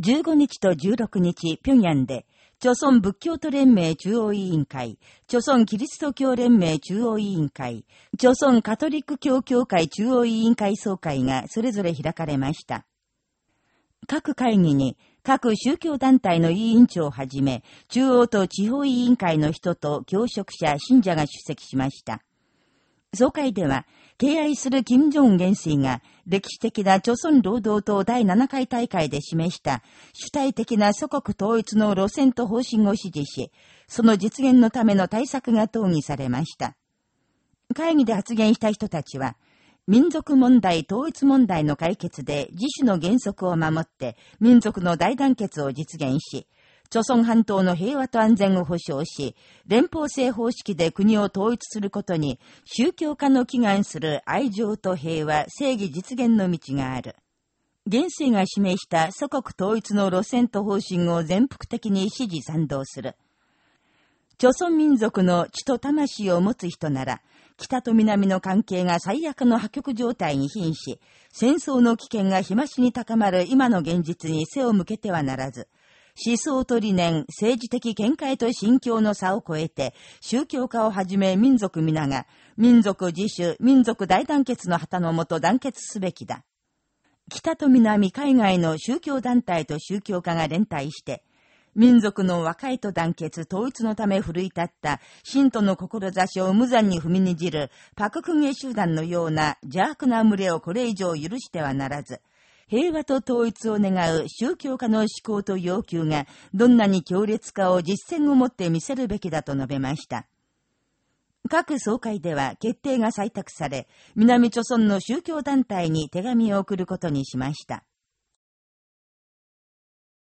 15日と16日、平壌で、朝鮮仏教徒連盟中央委員会、朝鮮キリスト教連盟中央委員会、朝鮮カトリック教協会中央委員会総会がそれぞれ開かれました。各会議に各宗教団体の委員長をはじめ、中央と地方委員会の人と教職者、信者が出席しました。総会では、敬愛する金正恩元帥が、歴史的な朝鮮労働党第7回大会で示した主体的な祖国統一の路線と方針を指示し、その実現のための対策が討議されました。会議で発言した人たちは、民族問題統一問題の解決で自主の原則を守って民族の大団結を実現し、朝鮮半島の平和と安全を保障し、連邦制方式で国を統一することに、宗教家の祈願する愛情と平和、正義実現の道がある。元帥が示した祖国統一の路線と方針を全幅的に支持賛同する。朝鮮民族の血と魂を持つ人なら、北と南の関係が最悪の破局状態に瀕し、戦争の危険が日増しに高まる今の現実に背を向けてはならず、思想と理念、政治的見解と心境の差を超えて、宗教家をはじめ民族皆が、民族自主、民族大団結の旗のもと団結すべきだ。北と南海外の宗教団体と宗教家が連帯して、民族の和解と団結、統一のため奮い立った信徒の志を無残に踏みにじるパククゲ集団のような邪悪な群れをこれ以上許してはならず、平和と統一を願う宗教家の思考と要求がどんなに強烈かを実践をもって見せるべきだと述べました。各総会では決定が採択され、南朝村の宗教団体に手紙を送ることにしました。